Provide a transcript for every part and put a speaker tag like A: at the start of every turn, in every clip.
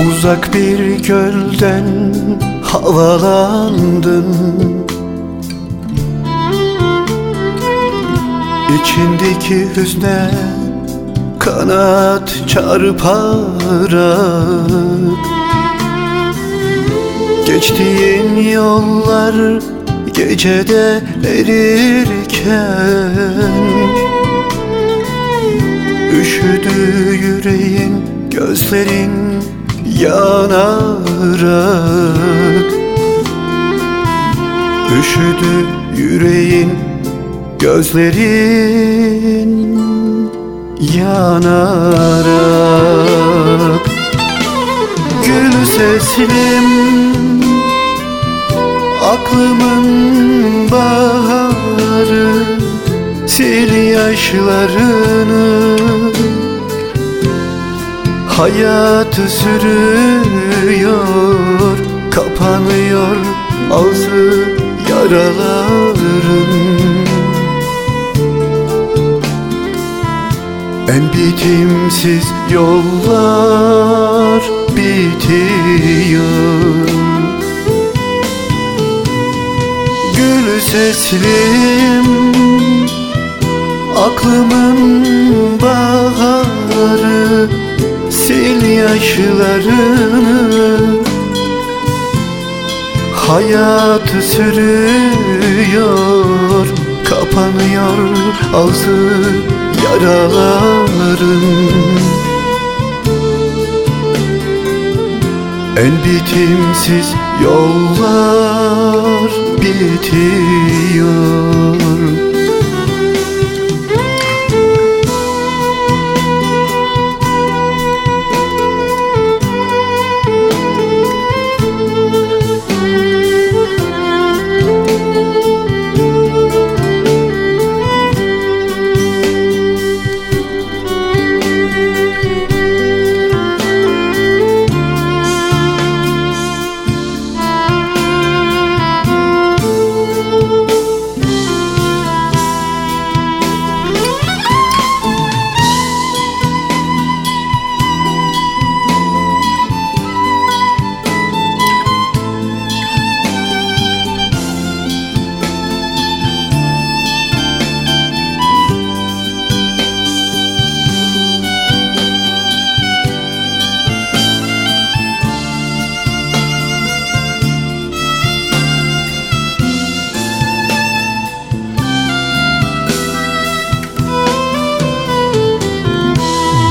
A: Uzak bir gölden havalandın. İçindeki hüzne kanat çarparak. Geçtiğin yollar gecede erirken Üşüdü yüreğin gözlerin yanarak Üşüdü yüreğin gözlerin yanarak Gül seslim aklımın baharı Sil yaşlarını Hayat sürüyor Kapanıyor ağzı yaraların En bitimsiz yollar bitiyor. Gül seslim Aklımın baharı Sil yaşlarını Hayat sürüyor Kapanıyor ağzı yaraların En bitimsiz yollar bitiyor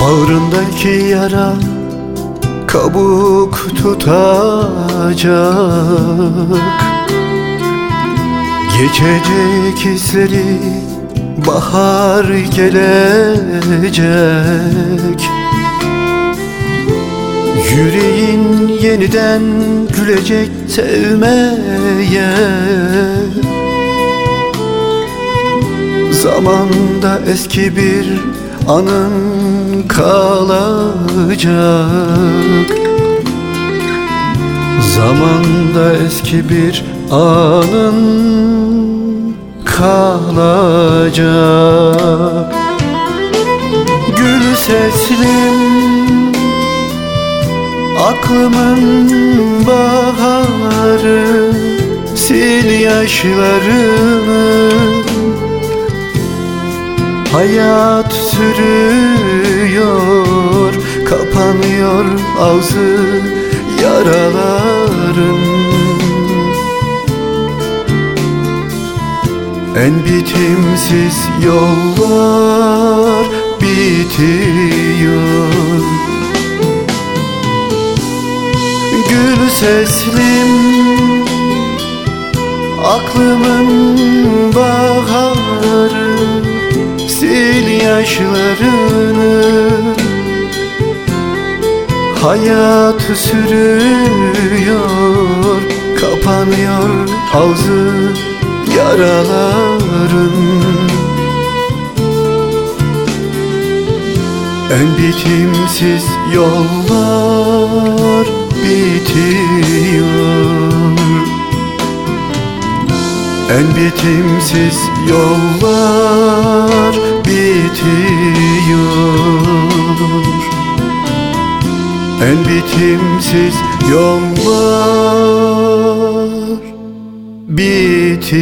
A: Bağrındaki yara kabuk tutacak. Geçecek izleri bahar gelecek. Yüreğin yeniden gülecek sevmeye. Zamanda eski bir anın kalacak. Zamanda eski bir anın kalacak. Gül seslim aklımın baharı Sil yaşlarını Hayat sürüyor Kapanıyor ağzı yaraların En bitimsiz yollar bitiyor. Gül seslim Aklımın baharı Sil yaşlarını Hayat sürüyor Kapanıyor ağzı yaraların. En bitimsiz yollar bitiyor. En bitimsiz yollar En bitimsiz yollar bitiyor.